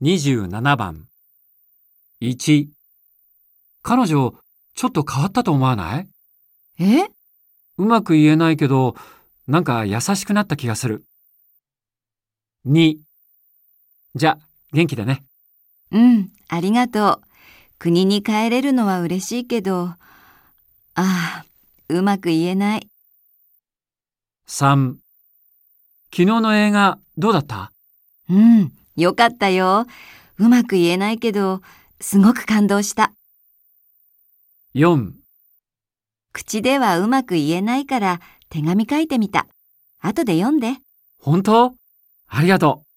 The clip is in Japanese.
27番。1、彼女、ちょっと変わったと思わない？え？うまく言えないけど、なんか優しくなった気がする。2、じゃ、元気でね。うん、ありがとう。国に帰れるのは嬉しいけど、ああ、うまく言えない。3、昨日の映画どうだった？うん、よかったよ。うまく言えないけど、すごく感動した。?4、口ではうまく言えないから手紙書いてみた。後で読んで。本当？ありがとう。